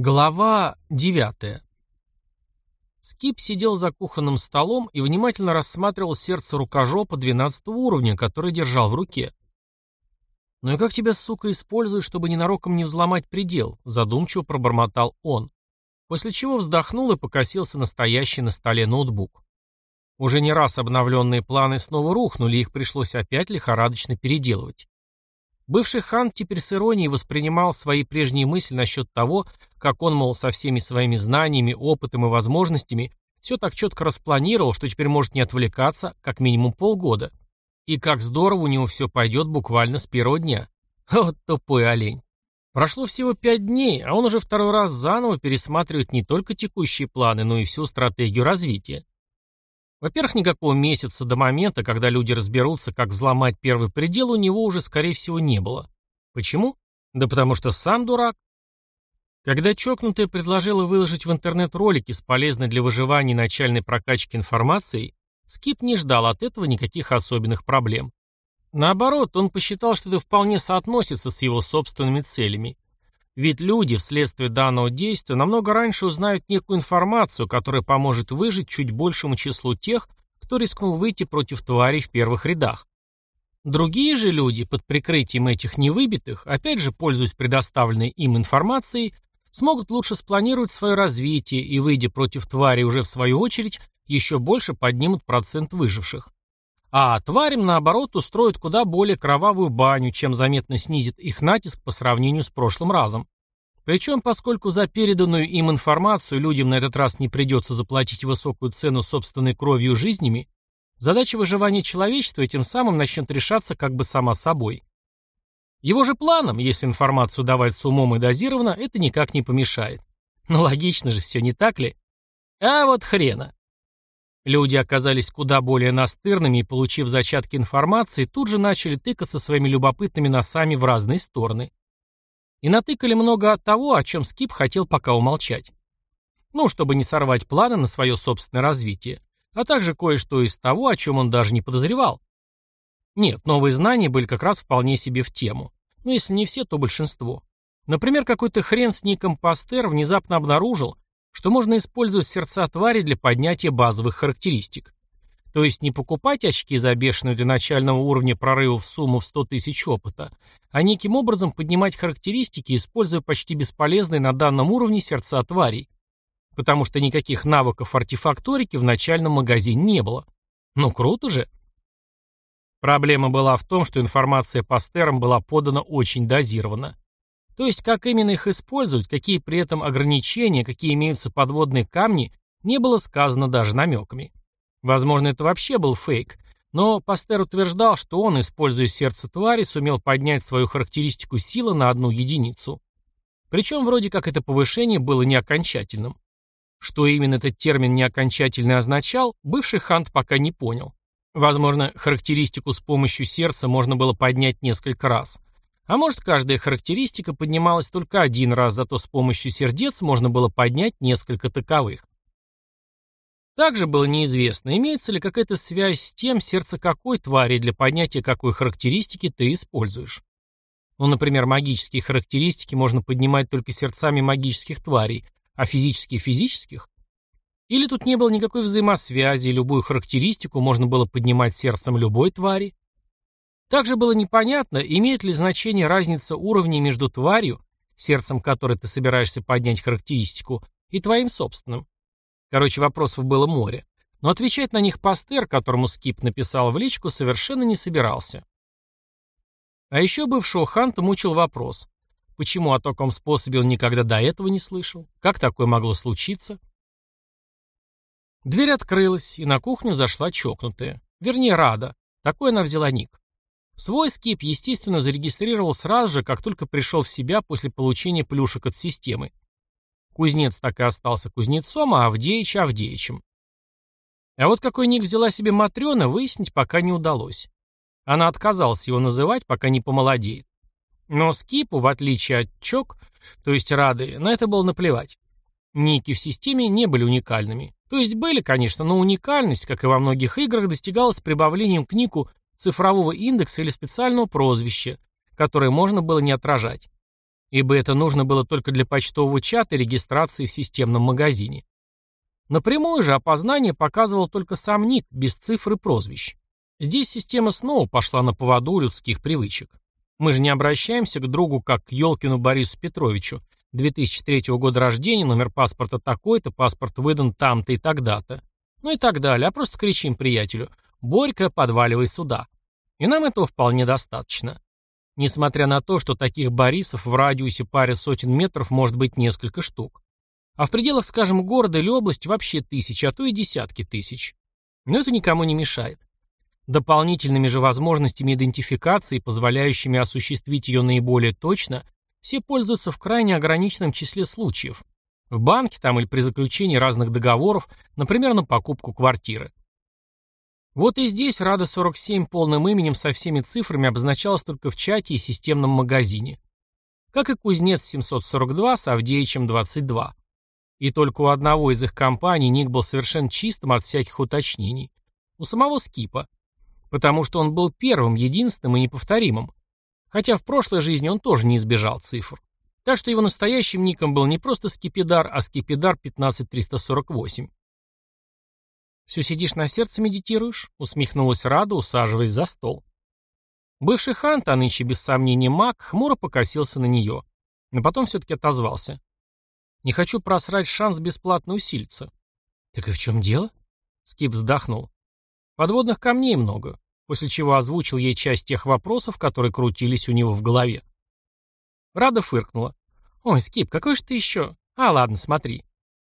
Глава 9. Скип сидел за кухонным столом и внимательно рассматривал сердце рукожопа 12 уровня, который держал в руке. «Ну и как тебя, сука, используют, чтобы ненароком не взломать предел?» задумчиво пробормотал он, после чего вздохнул и покосился настоящий на столе ноутбук. Уже не раз обновленные планы снова рухнули, их пришлось опять лихорадочно переделывать. Бывший хан теперь с иронией воспринимал свои прежние мысли насчет того, как он, мол, со всеми своими знаниями, опытом и возможностями все так четко распланировал, что теперь может не отвлекаться как минимум полгода. И как здорово у него все пойдет буквально с первого дня. Вот тупой олень. Прошло всего пять дней, а он уже второй раз заново пересматривает не только текущие планы, но и всю стратегию развития. Во-первых, никакого месяца до момента, когда люди разберутся, как взломать первый предел, у него уже, скорее всего, не было. Почему? Да потому что сам дурак. Когда чокнутая предложила выложить в интернет ролики с полезной для выживания начальной прокачки информацией, Скип не ждал от этого никаких особенных проблем. Наоборот, он посчитал, что это вполне соотносится с его собственными целями. Ведь люди вследствие данного действия намного раньше узнают некую информацию, которая поможет выжить чуть большему числу тех, кто рискнул выйти против тварей в первых рядах. Другие же люди, под прикрытием этих невыбитых, опять же пользуясь предоставленной им информацией, смогут лучше спланировать свое развитие и, выйдя против тварей уже в свою очередь, еще больше поднимут процент выживших. А тварям, наоборот, устроят куда более кровавую баню, чем заметно снизит их натиск по сравнению с прошлым разом. Причем, поскольку за переданную им информацию людям на этот раз не придется заплатить высокую цену собственной кровью и жизнями, задача выживания человечества этим самым начнет решаться как бы сама собой. Его же планам, если информацию давать с умом и дозированно, это никак не помешает. Ну логично же все, не так ли? А вот хрена. Люди оказались куда более настырными и, получив зачатки информации, тут же начали тыкаться своими любопытными носами в разные стороны. И натыкали много от того, о чем Скип хотел пока умолчать. Ну, чтобы не сорвать планы на свое собственное развитие, а также кое-что из того, о чем он даже не подозревал. Нет, новые знания были как раз вполне себе в тему. Но если не все, то большинство. Например, какой-то хрен с ником Пастер внезапно обнаружил, что можно использовать сердца твари для поднятия базовых характеристик. То есть не покупать очки за бешеную для начального уровня прорыва в сумму в 100 тысяч опыта, а неким образом поднимать характеристики, используя почти бесполезные на данном уровне сердца тварей. Потому что никаких навыков артефакторики в начальном магазине не было. Ну круто же. Проблема была в том, что информация по стерам была подана очень дозированно. То есть, как именно их использовать, какие при этом ограничения, какие имеются подводные камни, не было сказано даже намеками. Возможно, это вообще был фейк, но Пастер утверждал, что он, используя сердце твари, сумел поднять свою характеристику силы на одну единицу. Причем вроде как это повышение было не окончательным. Что именно этот термин неокончательный означал, бывший Хант пока не понял. Возможно, характеристику с помощью сердца можно было поднять несколько раз. А может, каждая характеристика поднималась только один раз, зато с помощью сердец можно было поднять несколько таковых. Также было неизвестно, имеется ли какая-то связь с тем, сердце какой твари для поднятия какой характеристики ты используешь. Ну, например, магические характеристики можно поднимать только сердцами магических тварей, а физические – физических. Или тут не было никакой взаимосвязи, и любую характеристику можно было поднимать сердцем любой твари. Также было непонятно, имеет ли значение разница уровней между тварью, сердцем которой ты собираешься поднять характеристику, и твоим собственным. Короче, вопросов было море. Но отвечать на них Пастер, которому Скип написал в личку, совершенно не собирался. А еще бывшего Ханта мучил вопрос. Почему о таком способе он никогда до этого не слышал? Как такое могло случиться? Дверь открылась, и на кухню зашла чокнутая. Вернее, Рада. Такой она взяла ник. Свой скип, естественно, зарегистрировал сразу же, как только пришел в себя после получения плюшек от системы. Кузнец так и остался кузнецом, а Авдеич – Авдеичем. А вот какой ник взяла себе Матрена, выяснить пока не удалось. Она отказалась его называть, пока не помолодеет. Но Скипу, в отличие от Чок, то есть Рады, на это было наплевать. Ники в системе не были уникальными. То есть были, конечно, но уникальность, как и во многих играх, достигалась прибавлением к нику цифрового индекса или специального прозвища, которое можно было не отражать. ибо это нужно было только для почтового чата и регистрации в системном магазине. Напрямую же опознание показывал только сам ник, без цифр и прозвищ. Здесь система снова пошла на поводу людских привычек. Мы же не обращаемся к другу как к Ёлкину Борису Петровичу, 2003 года рождения, номер паспорта такой-то, паспорт выдан там-то и тогда-то. Ну и так далее, а просто кричим приятелю «Борька, подваливай сюда». И нам этого вполне достаточно. Несмотря на то, что таких Борисов в радиусе пары сотен метров может быть несколько штук. А в пределах, скажем, города или области вообще тысячи, а то и десятки тысяч. Но это никому не мешает. Дополнительными же возможностями идентификации, позволяющими осуществить ее наиболее точно, все пользуются в крайне ограниченном числе случаев. В банке там или при заключении разных договоров, например, на покупку квартиры. Вот и здесь Рада 47 полным именем со всеми цифрами обозначалась только в чате и системном магазине. Как и Кузнец 742 с Авдеичем 22. И только у одного из их компаний ник был совершенно чистым от всяких уточнений. У самого Скипа. Потому что он был первым, единственным и неповторимым. Хотя в прошлой жизни он тоже не избежал цифр. Так что его настоящим ником был не просто Скипидар, а Скипидар 15348. «Все сидишь на сердце медитируешь?» — усмехнулась Рада, усаживаясь за стол. Бывший хант, а нынче без сомнения маг, хмуро покосился на нее. Но потом все-таки отозвался. Не хочу просрать шанс бесплатно усилиться. Так и в чем дело? Скип вздохнул. Подводных камней много, после чего озвучил ей часть тех вопросов, которые крутились у него в голове. Рада фыркнула. Ой, Скип, какой же ты еще? А, ладно, смотри.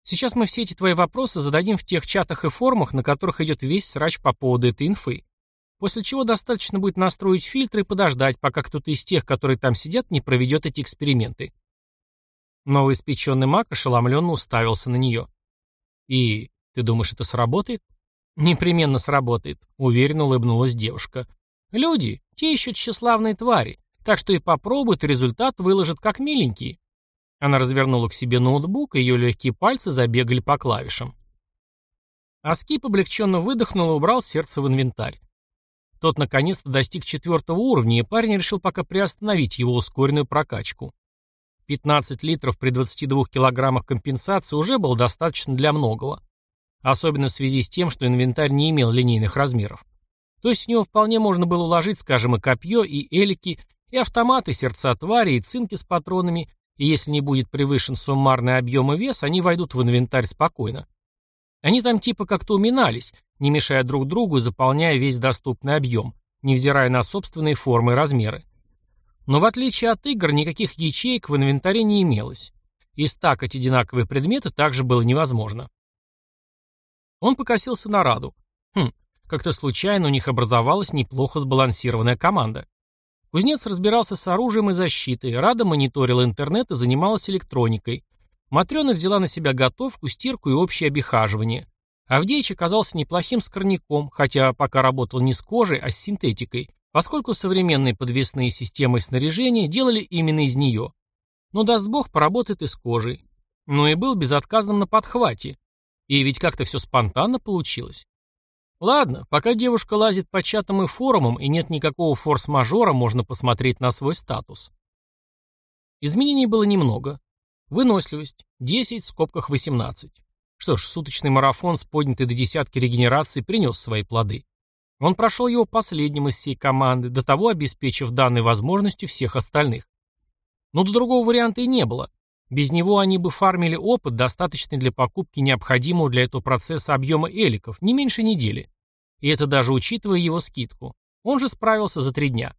Сейчас мы все эти твои вопросы зададим в тех чатах и форумах, на которых идет весь срач по поводу этой инфы. После чего достаточно будет настроить фильтры и подождать, пока кто-то из тех, которые там сидят, не проведет эти эксперименты. Новоиспеченный маг ошеломленно уставился на нее. «И ты думаешь, это сработает?» «Непременно сработает», — уверенно улыбнулась девушка. «Люди, те еще тщеславные твари, так что и попробуют, результат выложат как миленькие». Она развернула к себе ноутбук, и ее легкие пальцы забегали по клавишам. Аскип облегченно выдохнул и убрал сердце в инвентарь. Тот наконец-то достиг четвертого уровня, и парень решил пока приостановить его ускоренную прокачку. 15 литров при 22 килограммах компенсации уже было достаточно для многого. Особенно в связи с тем, что инвентарь не имел линейных размеров. То есть в него вполне можно было уложить, скажем, и копье, и элики, и автоматы, сердца твари, и цинки с патронами, и если не будет превышен суммарный объем и вес, они войдут в инвентарь спокойно. Они там типа как-то уминались, не мешая друг другу заполняя весь доступный объем, невзирая на собственные формы и размеры. Но в отличие от игр, никаких ячеек в инвентаре не имелось. И стакать одинаковые предметы также было невозможно. Он покосился на Раду. Хм, как-то случайно у них образовалась неплохо сбалансированная команда. Кузнец разбирался с оружием и защитой, Рада мониторила интернет и занималась электроникой. Матрена взяла на себя готовку, стирку и общее обихаживание. Авдеич оказался неплохим скорняком, хотя пока работал не с кожей, а с синтетикой, поскольку современные подвесные системы снаряжения делали именно из нее. Но, даст бог, поработает и с кожей. Но и был безотказным на подхвате. И ведь как-то все спонтанно получилось. Ладно, пока девушка лазит по чатам и форумам, и нет никакого форс-мажора, можно посмотреть на свой статус. Изменений было немного. Выносливость – 10, в скобках 18. Что ж, суточный марафон с поднятой до десятки регенерации принес свои плоды. Он прошел его последним из всей команды, до того обеспечив данной возможностью всех остальных. Но до другого варианта и не было. Без него они бы фармили опыт, достаточный для покупки необходимого для этого процесса объема эликов, не меньше недели. И это даже учитывая его скидку. Он же справился за три дня.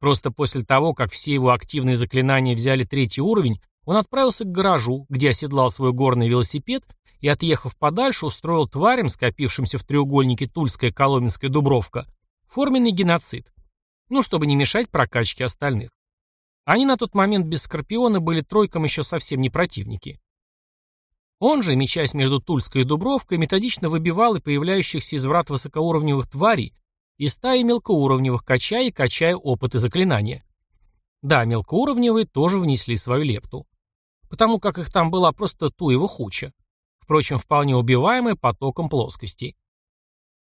Просто после того, как все его активные заклинания взяли третий уровень, он отправился к гаражу, где оседлал свой горный велосипед и, отъехав подальше, устроил тварям, скопившимся в треугольнике Тульская, Коломенская, Дубровка, форменный геноцид. Ну, чтобы не мешать прокачке остальных. Они на тот момент без Скорпиона были тройком еще совсем не противники. Он же, мечась между Тульской и Дубровкой, методично выбивал и появляющихся из врат высокоуровневых тварей и стаи мелкоуровневых, качая и качая опыты заклинания. Да, мелкоуровневые тоже внесли свою лепту. Потому как их там была просто туева хуча впрочем, вполне убиваемая потоком плоскостей.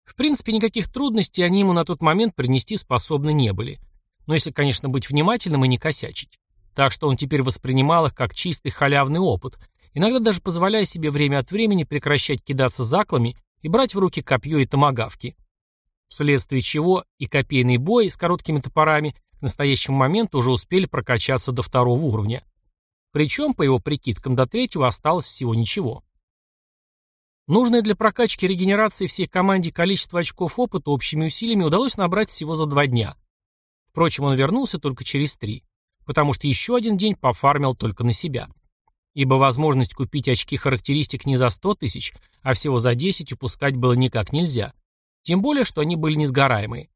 В принципе, никаких трудностей они ему на тот момент принести способны не были. Но если, конечно, быть внимательным и не косячить. Так что он теперь воспринимал их как чистый халявный опыт, иногда даже позволяя себе время от времени прекращать кидаться заклами и брать в руки копье и томагавки. Вследствие чего и копейный бой с короткими топорами к настоящему моменту уже успели прокачаться до второго уровня. Причем, по его прикидкам, до третьего осталось всего ничего. Нужное для прокачки регенерации всей команде количество очков опыта общими усилиями удалось набрать всего за два дня. Впрочем, он вернулся только через три, потому что еще один день пофармил только на себя. Ибо возможность купить очки характеристик не за 100 тысяч, а всего за 10 упускать было никак нельзя. Тем более, что они были несгораемые.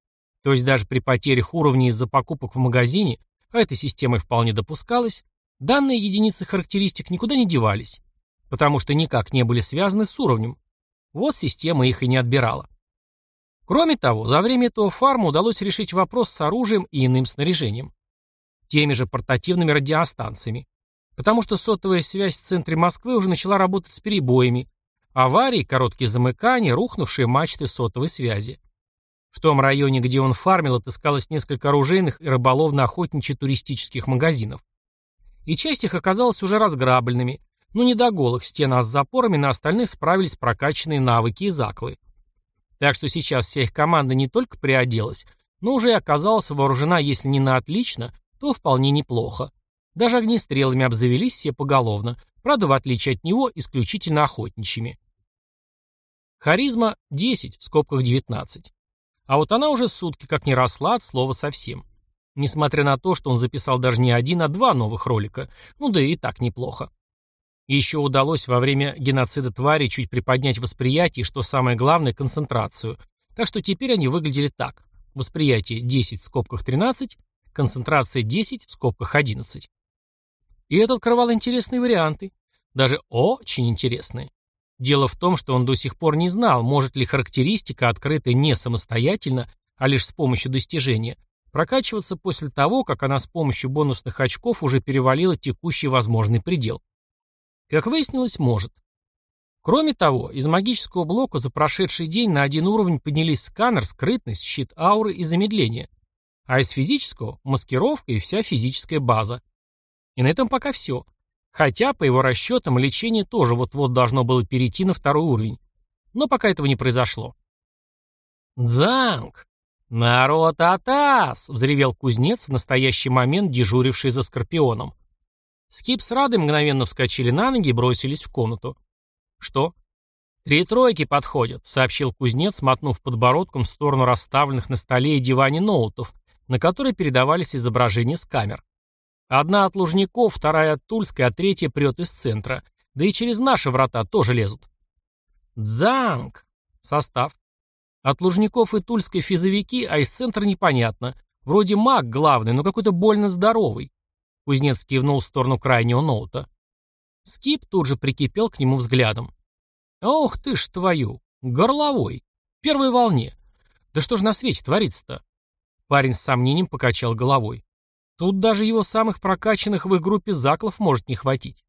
То есть даже при потерях уровней из-за покупок в магазине, а этой системой вполне допускалось, данные единицы характеристик никуда не девались потому что никак не были связаны с уровнем. Вот система их и не отбирала. Кроме того, за время этого фарма удалось решить вопрос с оружием и иным снаряжением. Теми же портативными радиостанциями. Потому что сотовая связь в центре Москвы уже начала работать с перебоями. Аварии, короткие замыкания, рухнувшие мачты сотовой связи. В том районе, где он фармил, отыскалось несколько оружейных и рыболовно-охотничьи-туристических магазинов. И часть их оказалась уже разграбленными, ну не до голых стен, а с запорами на остальных справились прокачанные навыки и заклы. Так что сейчас вся их команда не только приоделась, но уже и оказалась вооружена, если не на отлично, то вполне неплохо. Даже огнестрелами обзавелись все поголовно, правда, в отличие от него, исключительно охотничьими. Харизма 10, в скобках 19. А вот она уже сутки как не росла от слова совсем. Несмотря на то, что он записал даже не один, а два новых ролика. Ну да и так неплохо. Еще удалось во время геноцида тварей чуть приподнять восприятие что самое главное, концентрацию. Так что теперь они выглядели так. Восприятие 10 в скобках 13, концентрация 10 в скобках 11. И это открывал интересные варианты. Даже очень интересные. Дело в том, что он до сих пор не знал, может ли характеристика, открытая не самостоятельно, а лишь с помощью достижения, прокачиваться после того, как она с помощью бонусных очков уже перевалила текущий возможный предел. Как выяснилось, может. Кроме того, из магического блока за прошедший день на один уровень поднялись сканер, скрытность, щит ауры и замедление. А из физического – маскировка и вся физическая база. И на этом пока все. Хотя, по его расчетам, лечение тоже вот-вот должно было перейти на второй уровень. Но пока этого не произошло. «Дзанг! Народ Атас!» — взревел кузнец в настоящий момент, дежуривший за Скорпионом. Скип с Радой мгновенно вскочили на ноги и бросились в комнату. «Что?» «Три тройки подходят», — сообщил кузнец, мотнув подбородком в сторону расставленных на столе и диване ноутов, на которые передавались изображения с камер. Одна от Лужников, вторая от Тульской, а третья прет из центра. Да и через наши врата тоже лезут. «Дзанг!» Состав. От Лужников и Тульской физовики, а из центра непонятно. Вроде маг главный, но какой-то больно здоровый. Кузнец кивнул в сторону крайнего ноута. Скип тут же прикипел к нему взглядом. «Ох ты ж твою! Горловой! Первой волне! Да что же на свете творится-то?» Парень с сомнением покачал головой. Тут даже его самых прокачанных в их группе заклов может не хватить.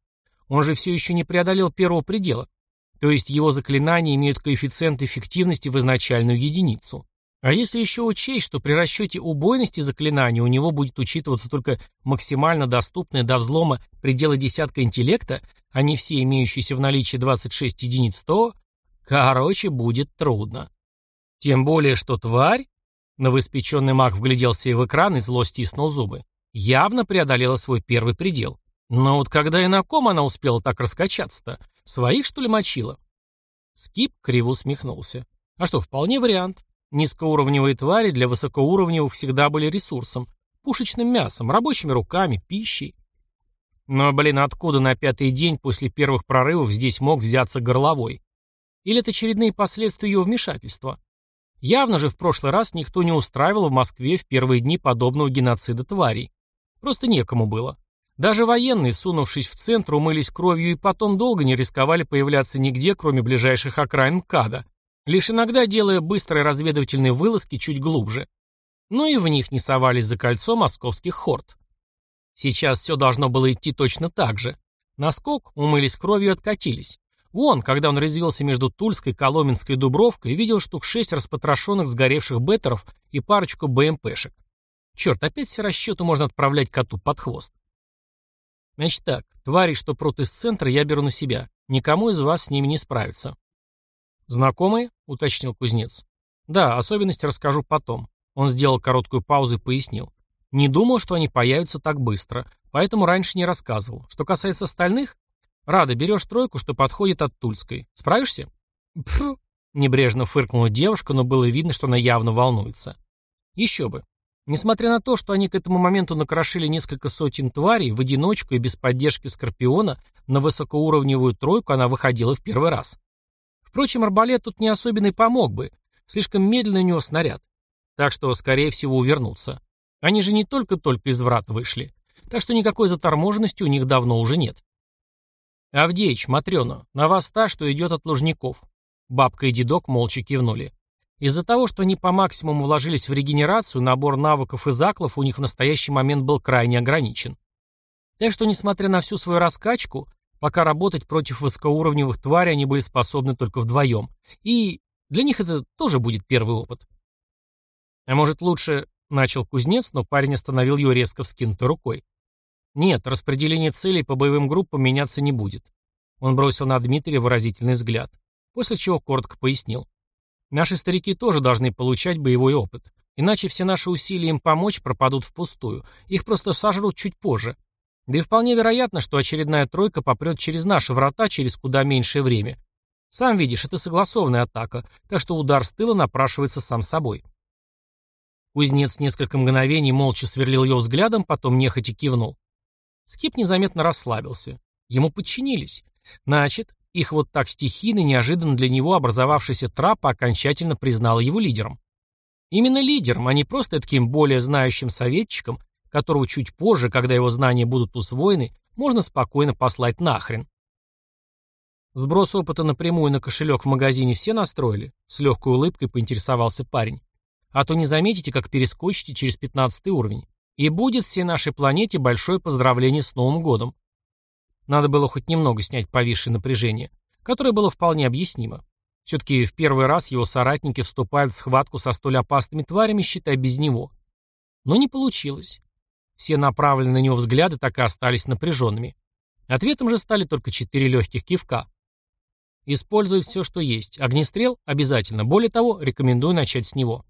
Он же все еще не преодолел первого предела. То есть его заклинания имеют коэффициент эффективности в изначальную единицу. А если еще учесть, что при расчете убойности заклинания у него будет учитываться только максимально доступные до взлома пределы десятка интеллекта, а не все имеющиеся в наличии 26 единиц, то, короче, будет трудно. Тем более, что тварь, новоиспеченный маг вгляделся и в экран и зло стиснул зубы, явно преодолела свой первый предел. Но вот когда и на ком она успела так раскачаться-то? Своих, что ли, мочила? Скип криво усмехнулся. А что, вполне вариант. Низкоуровневые твари для высокоуровневых всегда были ресурсом, пушечным мясом, рабочими руками, пищей. Но, блин, откуда на пятый день после первых прорывов здесь мог взяться горловой? Или это очередные последствия ее вмешательства? Явно же в прошлый раз никто не устраивал в Москве в первые дни подобного геноцида тварей. Просто некому было. Даже военные, сунувшись в центр, умылись кровью и потом долго не рисковали появляться нигде, кроме ближайших окраин МКАДа лишь иногда делая быстрые разведывательные вылазки чуть глубже. Но и в них не совались за кольцо московских хорд. Сейчас все должно было идти точно так же. Наскок, умылись кровью и откатились. Вон, когда он развился между Тульской, Коломенской и Дубровкой, видел штук шесть распотрошенных сгоревших беттеров и парочку БМПшек. Черт, опять все расчеты можно отправлять коту под хвост. Значит так, твари, что прут из центра, я беру на себя. Никому из вас с ними не справиться. Знакомые? уточнил кузнец. Да, особенности расскажу потом. Он сделал короткую паузу и пояснил. Не думал, что они появятся так быстро, поэтому раньше не рассказывал. Что касается остальных, Рада, берешь тройку, что подходит от Тульской. Справишься? Пф, небрежно фыркнула девушка, но было видно, что она явно волнуется. Еще бы. Несмотря на то, что они к этому моменту накрошили несколько сотен тварей, в одиночку и без поддержки Скорпиона на высокоуровневую тройку она выходила в первый раз. Впрочем, арбалет тут не особенно и помог бы. Слишком медленно у него снаряд. Так что, скорее всего, увернуться. Они же не только-только из врат вышли. Так что никакой заторможенности у них давно уже нет. «Авдеич, Матрена, на вас та, что идет от Лужников». Бабка и дедок молча кивнули. Из-за того, что они по максимуму вложились в регенерацию, набор навыков и заклов у них в настоящий момент был крайне ограничен. Так что, несмотря на всю свою раскачку, пока работать против высокоуровневых тварей они были способны только вдвоем. И для них это тоже будет первый опыт. А может лучше, начал кузнец, но парень остановил его резко вскинутой рукой. Нет, распределение целей по боевым группам меняться не будет. Он бросил на Дмитрия выразительный взгляд, после чего коротко пояснил. Наши старики тоже должны получать боевой опыт. Иначе все наши усилия им помочь пропадут впустую. Их просто сожрут чуть позже. Да и вполне вероятно, что очередная тройка попрет через наши врата через куда меньшее время. Сам видишь, это согласованная атака, так что удар с тыла напрашивается сам собой. Кузнец несколько мгновений молча сверлил ее взглядом, потом нехотя кивнул. Скип незаметно расслабился. Ему подчинились. Значит, их вот так стихийно, неожиданно для него образовавшийся трап окончательно признал его лидером. Именно лидером, а не просто таким более знающим советчиком, которого чуть позже, когда его знания будут усвоены, можно спокойно послать нахрен. Сброс опыта напрямую на кошелек в магазине все настроили? С легкой улыбкой поинтересовался парень. А то не заметите, как перескочите через 15 уровень. И будет всей нашей планете большое поздравление с Новым годом. Надо было хоть немного снять повисшее напряжение, которое было вполне объяснимо. Все-таки в первый раз его соратники вступают в схватку со столь опасными тварями, считай, без него. Но не получилось. Все направленные на него взгляды так и остались напряженными. Ответом же стали только четыре легких кивка. Используй все, что есть. Огнестрел обязательно. Более того, рекомендую начать с него.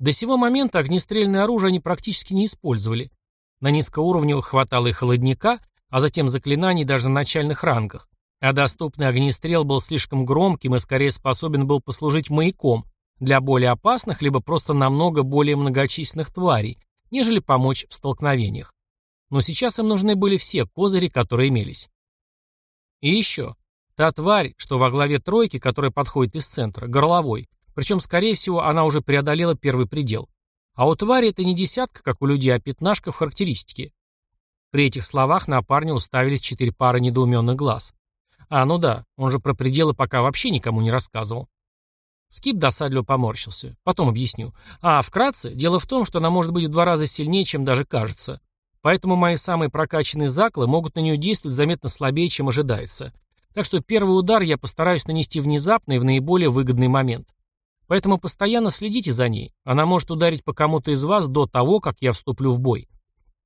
До сего момента огнестрельное оружие они практически не использовали. На низкоуровневых хватало и холодника, а затем заклинаний даже на начальных рангах. А доступный огнестрел был слишком громким и скорее способен был послужить маяком для более опасных, либо просто намного более многочисленных тварей, нежели помочь в столкновениях. Но сейчас им нужны были все козыри, которые имелись. И еще. Та тварь, что во главе тройки, которая подходит из центра, горловой, причем, скорее всего, она уже преодолела первый предел. А у твари это не десятка, как у людей, а пятнашка в характеристике. При этих словах на парня уставились четыре пары недоуменных глаз. А, ну да, он же про пределы пока вообще никому не рассказывал. Скип досадливо поморщился. Потом объясню. А, вкратце, дело в том, что она может быть в два раза сильнее, чем даже кажется. Поэтому мои самые прокачанные заклы могут на нее действовать заметно слабее, чем ожидается. Так что первый удар я постараюсь нанести внезапно и в наиболее выгодный момент. Поэтому постоянно следите за ней. Она может ударить по кому-то из вас до того, как я вступлю в бой.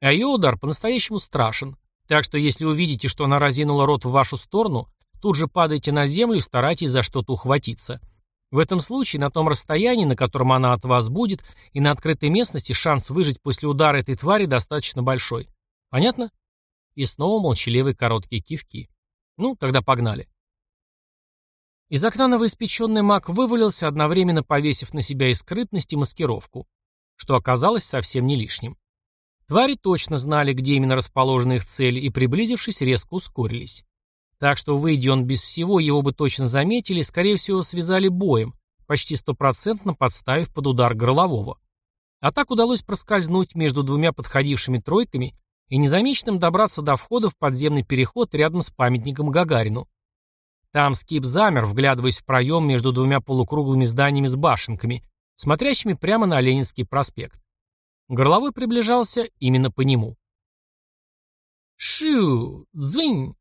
А ее удар по-настоящему страшен. Так что если увидите, что она разинула рот в вашу сторону, тут же падайте на землю и старайтесь за что-то ухватиться. В этом случае на том расстоянии, на котором она от вас будет, и на открытой местности шанс выжить после удара этой твари достаточно большой. Понятно? И снова молчаливые короткие кивки. Ну, тогда погнали. Из окна новоиспеченный маг вывалился, одновременно повесив на себя и скрытность, и маскировку, что оказалось совсем не лишним. Твари точно знали, где именно расположены их цели, и, приблизившись, резко ускорились. Так что, выйдя он без всего, его бы точно заметили скорее всего, связали боем, почти стопроцентно подставив под удар горлового. А так удалось проскользнуть между двумя подходившими тройками и незамеченным добраться до входа в подземный переход рядом с памятником Гагарину. Там Скип замер, вглядываясь в проем между двумя полукруглыми зданиями с башенками, смотрящими прямо на Ленинский проспект. Горловой приближался именно по нему. «Шу! Дзынь!»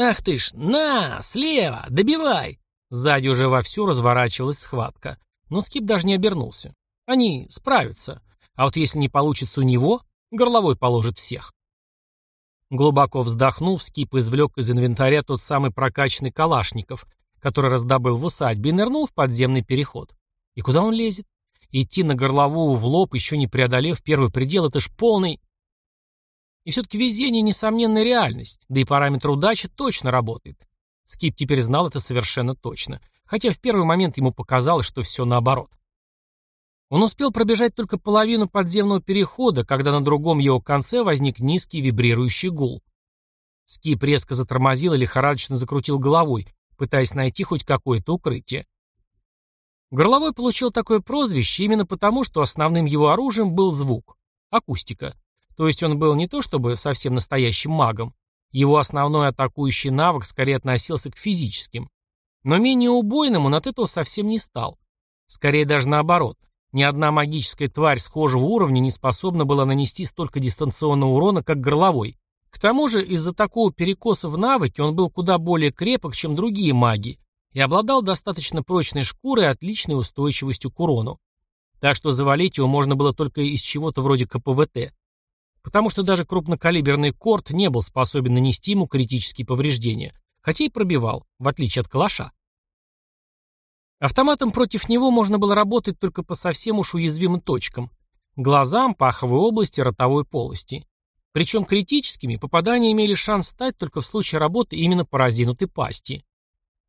«Ах ты ж! На! Слева! Добивай!» Сзади уже вовсю разворачивалась схватка. Но Скип даже не обернулся. Они справятся. А вот если не получится у него, горловой положит всех. Глубоко вздохнув, Скип извлек из инвентаря тот самый прокачанный Калашников, который раздобыл в усадьбе, и нырнул в подземный переход. И куда он лезет? Идти на горловую в лоб, еще не преодолев первый предел, это ж полный... И все-таки везение — несомненная реальность, да и параметр удачи точно работает. Скип теперь знал это совершенно точно, хотя в первый момент ему показалось, что все наоборот. Он успел пробежать только половину подземного перехода, когда на другом его конце возник низкий вибрирующий гул. Скип резко затормозил и лихорадочно закрутил головой, пытаясь найти хоть какое-то укрытие. Горловой получил такое прозвище именно потому, что основным его оружием был звук, акустика. То есть он был не то чтобы совсем настоящим магом, его основной атакующий навык скорее относился к физическим. Но менее убойным он от этого совсем не стал. Скорее даже наоборот. Ни одна магическая тварь схожего уровня не способна была нанести столько дистанционного урона, как горловой. К тому же, из-за такого перекоса в навыке он был куда более крепок, чем другие маги, и обладал достаточно прочной шкурой и отличной устойчивостью к урону. Так что завалить его можно было только из чего-то вроде КПВТ. Потому что даже крупнокалиберный корт не был способен нанести ему критические повреждения, хотя и пробивал, в отличие от калаша. Автоматом против него можно было работать только по совсем уж уязвимым точкам – глазам, паховой области, ротовой полости. Причем критическими попадания имели шанс стать только в случае работы именно по разинутой пасти.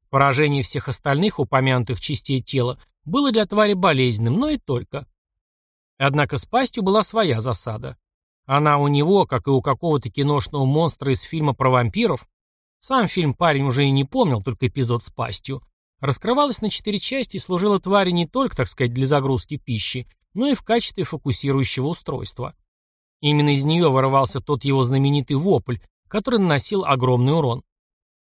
Поражение всех остальных упомянутых частей тела было для твари болезненным, но и только. Однако с пастью была своя засада. Она у него, как и у какого-то киношного монстра из фильма про вампиров, сам фильм парень уже и не помнил, только эпизод с пастью, раскрывалась на четыре части и служила твари не только, так сказать, для загрузки пищи, но и в качестве фокусирующего устройства. Именно из нее вырывался тот его знаменитый вопль, который наносил огромный урон.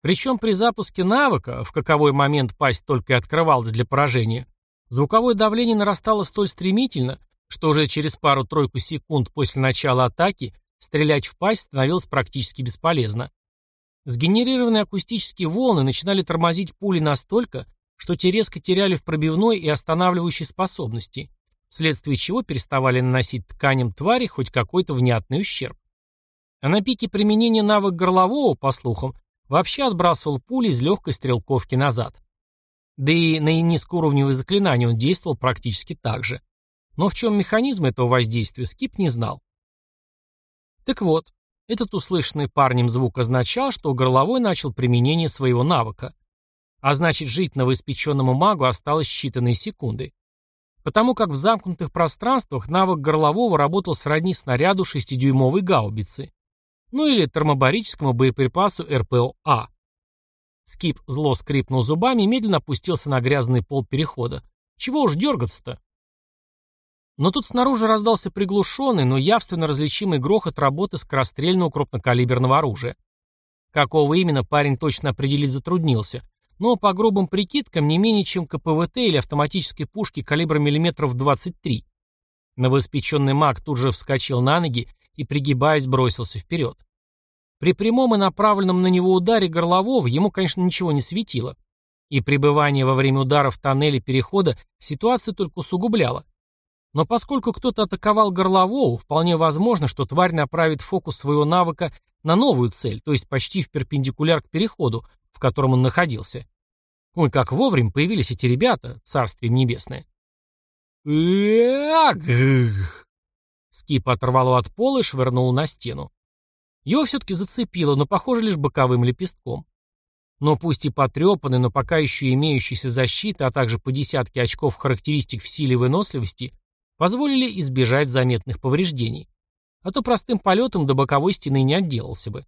Причем при запуске навыка, в каковой момент пасть только и открывалась для поражения, звуковое давление нарастало столь стремительно, что уже через пару-тройку секунд после начала атаки стрелять в пасть становилось практически бесполезно. Сгенерированные акустические волны начинали тормозить пули настолько, что те резко теряли в пробивной и останавливающей способности, вследствие чего переставали наносить тканям твари хоть какой-то внятный ущерб. А на пике применения навык горлового, по слухам, вообще отбрасывал пули из легкой стрелковки назад. Да и на низкоуровневые заклинания он действовал практически так же. Но в чем механизм этого воздействия, Скип не знал. Так вот, этот услышанный парнем звук означал, что горловой начал применение своего навыка. А значит, жить новоиспеченному магу осталось считанные секунды. Потому как в замкнутых пространствах навык горлового работал сродни снаряду 6-дюймовой гаубицы. Ну или термобарическому боеприпасу РПО-А. Скип зло скрипнул зубами и медленно опустился на грязный пол перехода. Чего уж дергаться-то? Но тут снаружи раздался приглушенный, но явственно различимый грохот работы скорострельного крупнокалиберного оружия. Какого именно парень точно определить затруднился, но по грубым прикидкам не менее чем КПВТ или автоматической пушки калибра миллиметров 23. Новоиспеченный маг тут же вскочил на ноги и, пригибаясь, бросился вперед. При прямом и направленном на него ударе горлового ему, конечно, ничего не светило. И пребывание во время удара в тоннеле перехода ситуацию только усугубляло. Но поскольку кто-то атаковал горлового, вполне возможно, что тварь направит фокус своего навыка на новую цель, то есть почти в перпендикуляр к переходу, в котором он находился. Ой, как вовремя появились эти ребята, царствие небесное. Скип оторвало от пола и швырнул на стену. Его все-таки зацепило, но, похоже, лишь боковым лепестком. Но пусть и потрепанный, но пока еще имеющийся защита, а также по десятке очков характеристик в силе и выносливости, позволили избежать заметных повреждений. А то простым полетом до боковой стены не отделался бы.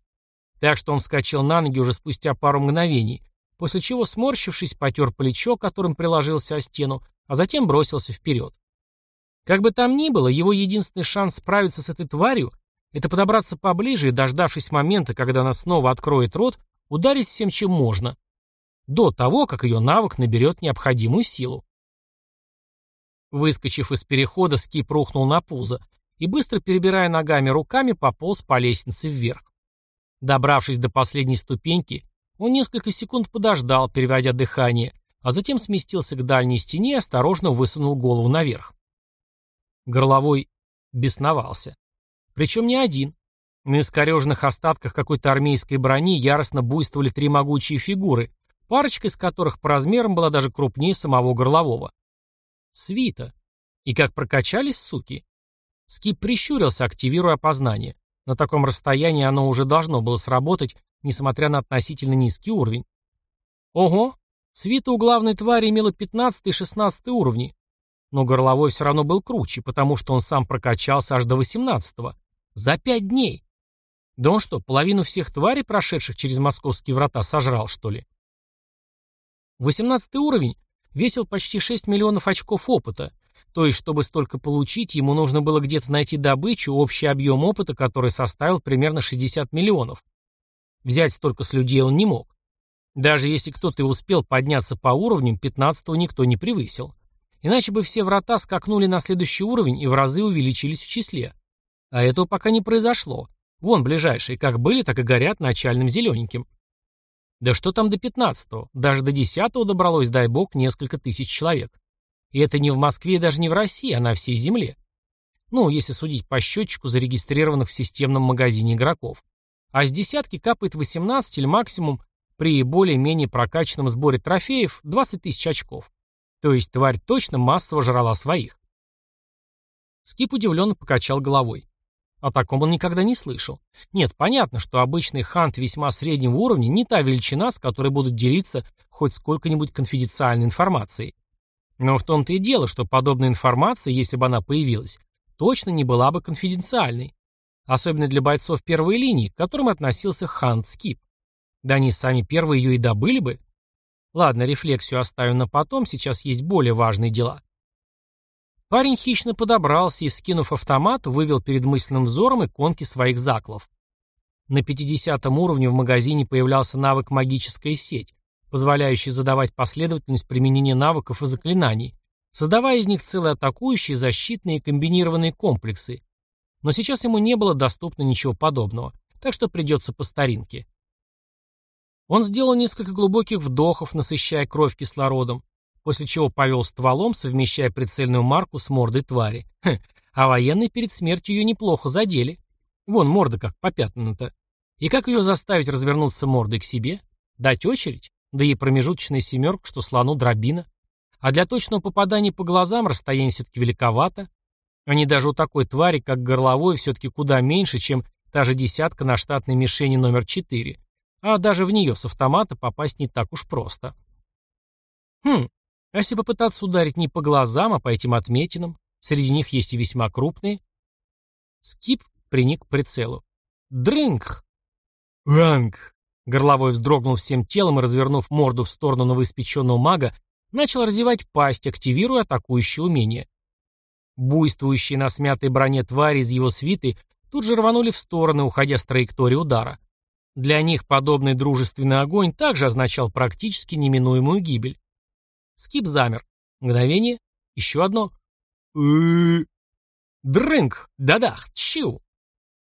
Так что он вскочил на ноги уже спустя пару мгновений, после чего, сморщившись, потер плечо, которым приложился о стену, а затем бросился вперед. Как бы там ни было, его единственный шанс справиться с этой тварью — это подобраться поближе и, дождавшись момента, когда она снова откроет рот, ударить всем, чем можно, до того, как ее навык наберет необходимую силу. Выскочив из перехода, скип рухнул на пузо и, быстро перебирая ногами руками, пополз по лестнице вверх. Добравшись до последней ступеньки, он несколько секунд подождал, переводя дыхание, а затем сместился к дальней стене и осторожно высунул голову наверх. Горловой бесновался. Причем не один. На искореженных остатках какой-то армейской брони яростно буйствовали три могучие фигуры, парочка из которых по размерам была даже крупнее самого горлового. Свита. И как прокачались, суки. Скип прищурился, активируя опознание. На таком расстоянии оно уже должно было сработать, несмотря на относительно низкий уровень. Ого, свита у главной твари имела 15 и 16 уровни. Но горловой все равно был круче, потому что он сам прокачался аж до 18 -го. За пять дней. Да он что, половину всех тварей, прошедших через московские врата, сожрал, что ли? 18 уровень весил почти 6 миллионов очков опыта, то есть, чтобы столько получить, ему нужно было где-то найти добычу, общий объем опыта, который составил примерно 60 миллионов. Взять столько с людей он не мог. Даже если кто-то и успел подняться по уровням, 15-го никто не превысил. Иначе бы все врата скакнули на следующий уровень и в разы увеличились в числе. А этого пока не произошло. Вон ближайшие, как были, так и горят начальным зелененьким. Да что там до 15-го? Даже до 10-го добралось, дай бог, несколько тысяч человек. И это не в Москве и даже не в России, а на всей земле. Ну, если судить по счетчику зарегистрированных в системном магазине игроков. А с десятки капает 18 или максимум при более-менее прокачанном сборе трофеев 20 тысяч очков. То есть тварь точно массово жрала своих. Скип удивленно покачал головой. О таком он никогда не слышал. Нет, понятно, что обычный хант весьма среднего уровня не та величина, с которой будут делиться хоть сколько-нибудь конфиденциальной информацией. Но в том-то и дело, что подобная информация, если бы она появилась, точно не была бы конфиденциальной. Особенно для бойцов первой линии, к которым относился Хант Скип. Да они сами первые ее и добыли бы. Ладно, рефлексию оставим на потом, сейчас есть более важные дела. Парень хищно подобрался и, вскинув автомат, вывел перед мысленным взором иконки своих заклов. На 50 уровне в магазине появлялся навык «Магическая сеть», позволяющий задавать последовательность применения навыков и заклинаний, создавая из них целые атакующие, защитные и комбинированные комплексы. Но сейчас ему не было доступно ничего подобного, так что придется по старинке. Он сделал несколько глубоких вдохов, насыщая кровь кислородом, после чего повел стволом, совмещая прицельную марку с мордой твари. Хм, а военные перед смертью ее неплохо задели. Вон морда как попятнана-то. И как ее заставить развернуться мордой к себе? Дать очередь? Да и промежуточная семерка, что слону дробина. А для точного попадания по глазам расстояние все-таки великовато. Они даже у такой твари, как горловой, все-таки куда меньше, чем та же десятка на штатной мишени номер 4. А даже в нее с автомата попасть не так уж просто. Хм, а если попытаться ударить не по глазам, а по этим отметинам? Среди них есть и весьма крупные. Скип приник к прицелу. Дрынг! Ранг! Горловой вздрогнул всем телом и, развернув морду в сторону новоиспеченного мага, начал разевать пасть, активируя атакующее умение. Буйствующие на смятой броне твари из его свиты тут же рванули в стороны, уходя с траектории удара. Для них подобный дружественный огонь также означал практически неминуемую гибель. Скип замер. Мгновение. Еще одно. Дрынг! Дадах! Чиу!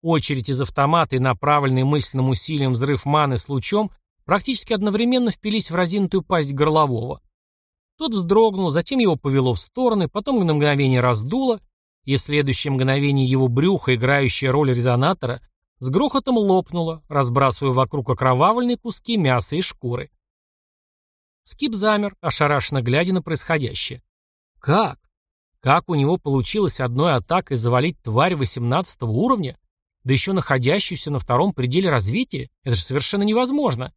Очередь из автомата и направленный мысленным усилием взрыв маны с лучом практически одновременно впились в разинутую пасть горлового. Тот вздрогнул, затем его повело в стороны, потом на мгновение раздуло, и в следующее мгновение его брюхо, играющее роль резонатора, с грохотом лопнуло, разбрасывая вокруг окровавленные куски мяса и шкуры. Скип замер, ошарашенно глядя на происходящее. Как? Как у него получилось одной атакой завалить тварь 18 уровня? да еще находящуюся на втором пределе развития, это же совершенно невозможно.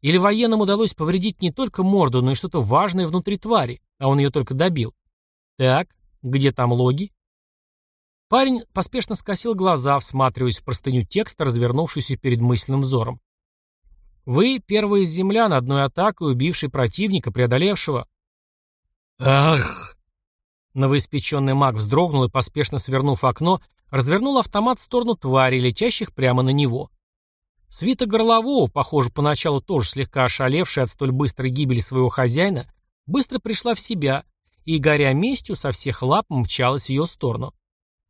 Или военным удалось повредить не только морду, но и что-то важное внутри твари, а он ее только добил. Так, где там логи? Парень поспешно скосил глаза, всматриваясь в простыню текста, развернувшуюся перед мысленным взором. Вы первый из землян, одной атакой убивший противника, преодолевшего... Ах! Новоиспеченный маг вздрогнул и, поспешно свернув окно, развернул автомат в сторону твари, летящих прямо на него. Свита Горлового, похоже, поначалу тоже слегка ошалевшая от столь быстрой гибели своего хозяина, быстро пришла в себя и, горя местью, со всех лап мчалась в ее сторону.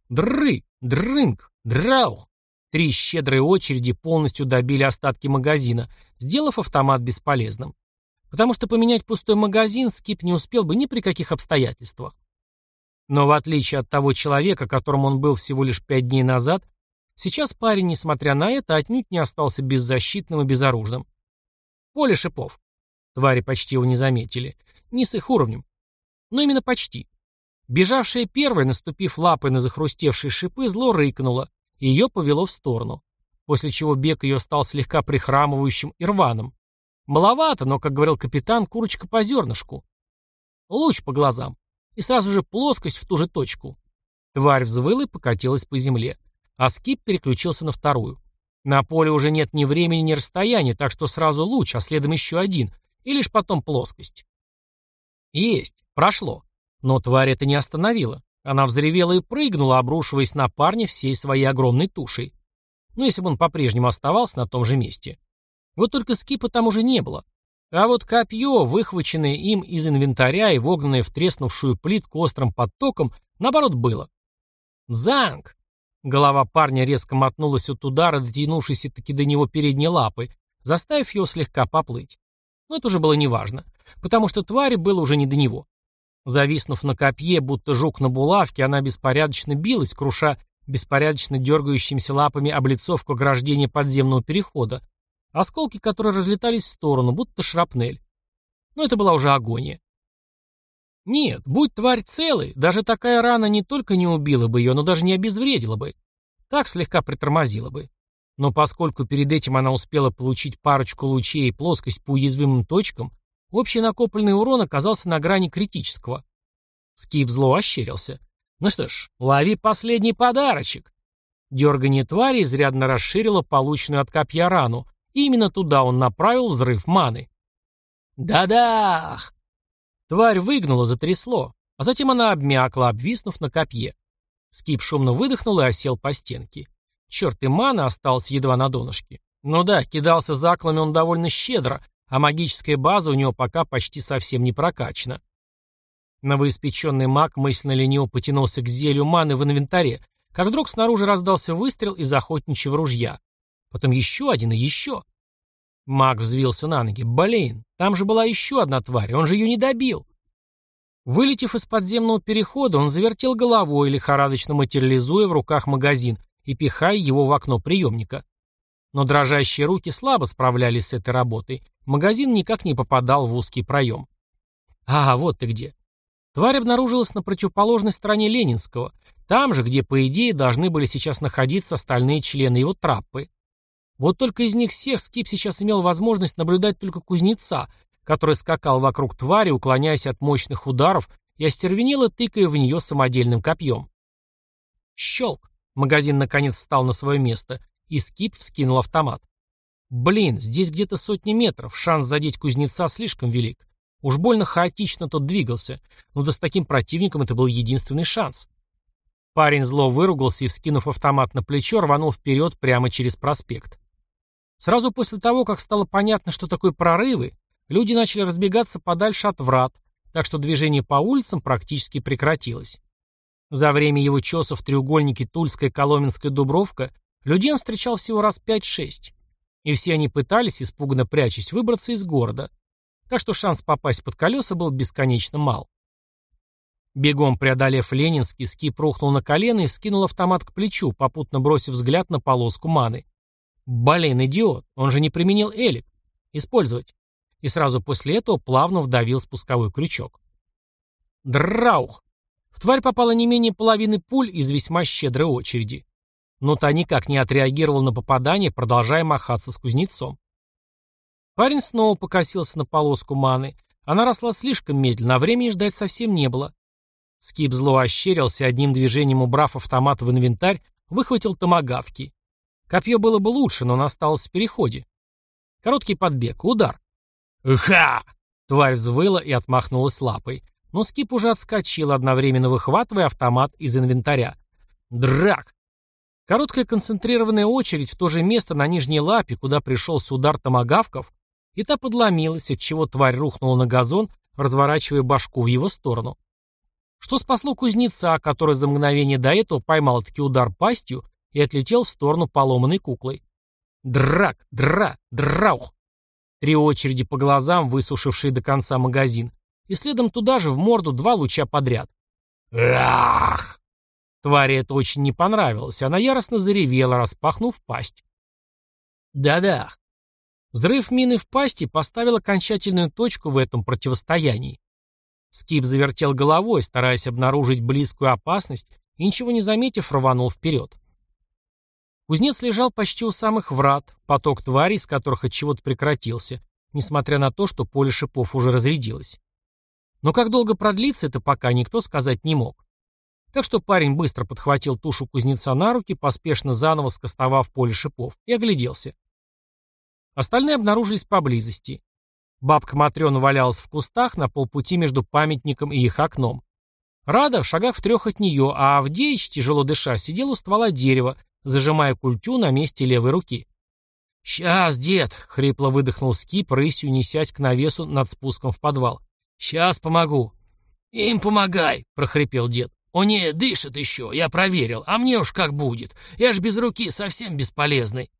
Дры, дрынг, драух. Три щедрые очереди полностью добили остатки магазина, сделав автомат бесполезным. Потому что поменять пустой магазин Скип не успел бы ни при каких обстоятельствах. Но в отличие от того человека, которым он был всего лишь пять дней назад, Сейчас парень, несмотря на это, отнюдь не остался беззащитным и безоружным. Поле шипов. Твари почти его не заметили. Не с их уровнем. Но именно почти. Бежавшая первой, наступив лапой на захрустевшие шипы, зло рыкнуло, и ее повело в сторону. После чего бег ее стал слегка прихрамывающим и рваным. Маловато, но, как говорил капитан, курочка по зернышку. Луч по глазам. И сразу же плоскость в ту же точку. Тварь взвыла и покатилась по земле. А скип переключился на вторую. На поле уже нет ни времени, ни расстояния, так что сразу луч, а следом еще один, и лишь потом плоскость. Есть, прошло. Но тварь это не остановила. Она взревела и прыгнула, обрушиваясь на парня всей своей огромной тушей. Ну, если бы он по-прежнему оставался на том же месте. Вот только скипа там уже не было. А вот копье, выхваченное им из инвентаря и вогнанное в треснувшую плитку острым подтоком, наоборот, было. «Занг!» Голова парня резко мотнулась от удара, дотянувшейся таки до него передней лапы, заставив его слегка поплыть. Но это уже было неважно, потому что твари было уже не до него. Зависнув на копье, будто жук на булавке, она беспорядочно билась, круша беспорядочно дергающимися лапами облицовку ограждения подземного перехода, осколки которые разлетались в сторону, будто шрапнель. Но это была уже агония. Нет, будь тварь целой, даже такая рана не только не убила бы ее, но даже не обезвредила бы. Так слегка притормозила бы. Но поскольку перед этим она успела получить парочку лучей и плоскость по уязвимым точкам, общий накопленный урон оказался на грани критического. Скип зло ощерился. Ну что ж, лови последний подарочек. Дергание твари изрядно расширило полученную от копья рану, и именно туда он направил взрыв маны. «Да-дах!» Тварь выгнула, затрясло, а затем она обмякла, обвиснув на копье. Скип шумно выдохнул и осел по стенке. Черт, и мана осталась едва на донышке. Ну да, кидался заклами он довольно щедро, а магическая база у него пока почти совсем не прокачана. Новоиспеченный маг мысленно лениво потянулся к зелью маны в инвентаре, как вдруг снаружи раздался выстрел из охотничьего ружья. Потом еще один и еще. Маг взвился на ноги. Блин, там же была еще одна тварь, он же ее не добил. Вылетев из подземного перехода, он завертел головой, лихорадочно материализуя в руках магазин и пихая его в окно приемника. Но дрожащие руки слабо справлялись с этой работой. Магазин никак не попадал в узкий проем. А, вот ты где. Тварь обнаружилась на противоположной стороне Ленинского, там же, где, по идее, должны были сейчас находиться остальные члены его траппы. Вот только из них всех Скип сейчас имел возможность наблюдать только кузнеца, который скакал вокруг твари, уклоняясь от мощных ударов и остервенело тыкая в нее самодельным копьем. Щелк! Магазин наконец встал на свое место, и Скип вскинул автомат. Блин, здесь где-то сотни метров, шанс задеть кузнеца слишком велик. Уж больно хаотично тот двигался, но да с таким противником это был единственный шанс. Парень зло выругался и, вскинув автомат на плечо, рванул вперед прямо через проспект. Сразу после того, как стало понятно, что такое прорывы, люди начали разбегаться подальше от врат, так что движение по улицам практически прекратилось. За время его чесов в треугольнике Тульская Коломенская Дубровка людей он встречал всего раз 5-6. И все они пытались, испуганно прячась, выбраться из города. Так что шанс попасть под колеса был бесконечно мал. Бегом преодолев Ленинский, Скип рухнул на колено и вскинул автомат к плечу, попутно бросив взгляд на полоску маны. Блин, идиот, он же не применил элик. Использовать. И сразу после этого плавно вдавил спусковой крючок. Драух! В тварь попало не менее половины пуль из весьма щедрой очереди. Но та никак не отреагировал на попадание, продолжая махаться с кузнецом. Парень снова покосился на полоску маны. Она росла слишком медленно, а времени ждать совсем не было. Скип зло ощерился, одним движением убрав автомат в инвентарь, выхватил томагавки. Копье было бы лучше, но он остался в переходе. Короткий подбег, удар. «Ха!» Тварь взвыла и отмахнулась лапой. Но Скип уже отскочил, одновременно выхватывая автомат из инвентаря. Драк! Короткая концентрированная очередь в то же место на нижней лапе, куда пришелся удар томагавков, и та подломилась, отчего тварь рухнула на газон, разворачивая башку в его сторону. Что спасло кузнеца, который за мгновение до этого поймал таки удар пастью и отлетел в сторону поломанной куклой. Драк, дра, драух. Три очереди по глазам, высушившие до конца магазин, и следом туда же в морду два луча подряд. Ах! Твари это очень не понравилось, она яростно заревела, распахнув пасть. Да-да. Взрыв мины в пасти поставил окончательную точку в этом противостоянии. Скип завертел головой, стараясь обнаружить близкую опасность, и, ничего не заметив, рванул вперед. Кузнец лежал почти у самых врат, поток тварей, из которых от чего-то прекратился, несмотря на то, что поле шипов уже разрядилось. Но как долго продлится это пока никто сказать не мог. Так что парень быстро подхватил тушу кузнеца на руки, поспешно заново скостовав поле шипов, и огляделся. Остальные обнаружились поблизости. Бабка Матрена валялась в кустах на полпути между памятником и их окном. Рада в шагах в трех от нее, а Авдеич, тяжело дыша, сидел у ствола дерева, зажимая культю на месте левой руки. «Сейчас, дед!» — хрипло выдохнул Скип, рысью несясь к навесу над спуском в подвал. «Сейчас помогу». «Им помогай!» — прохрипел дед. «О не, дышит еще, я проверил, а мне уж как будет. Я ж без руки совсем бесполезный».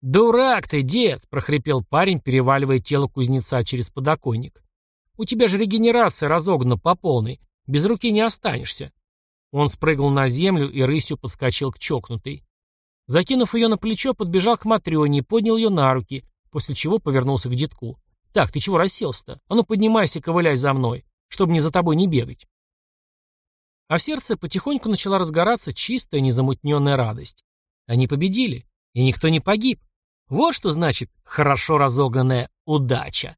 «Дурак ты, дед!» — прохрипел парень, переваливая тело кузнеца через подоконник. «У тебя же регенерация разогнана по полной. Без руки не останешься». Он спрыгнул на землю и рысью подскочил к чокнутой. Закинув ее на плечо, подбежал к Матрёне и поднял ее на руки, после чего повернулся к детку. «Так, ты чего расселся-то? А ну поднимайся ковыляй за мной, чтобы мне за тобой не бегать». А в сердце потихоньку начала разгораться чистая, незамутненная радость. Они победили, и никто не погиб. Вот что значит хорошо разогнанная удача.